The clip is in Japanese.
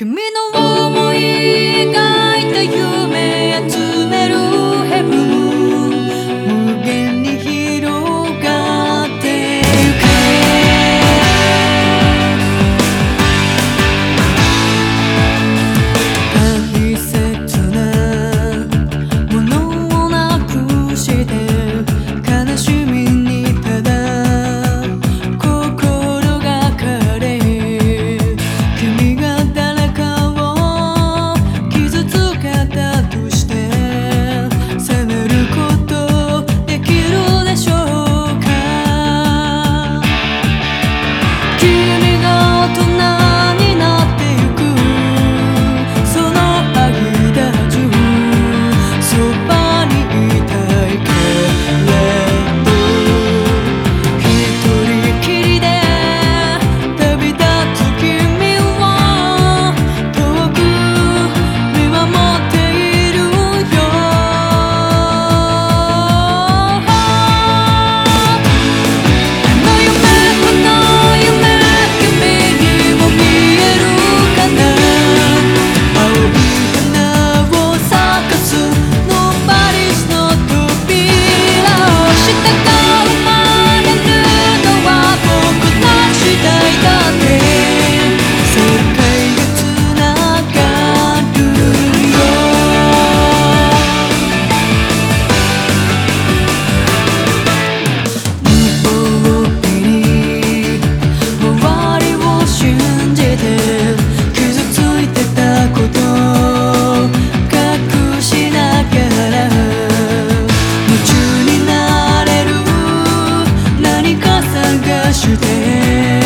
君の思い描いたよ探して